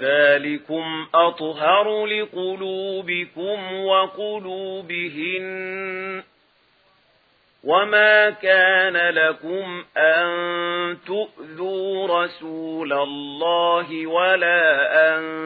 ذلكم أطهر لقلوبكم وقلوبهن وما كان لكم أن تؤذوا رسول الله ولا أن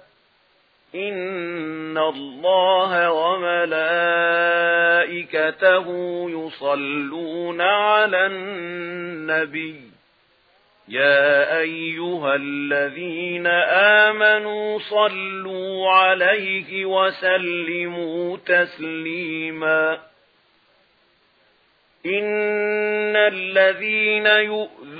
إن الله وملائكته يصلون على النبي. يا أيها الذين آمنوا صلوا عليه وسلموا تسليما. إن الذين يؤمنون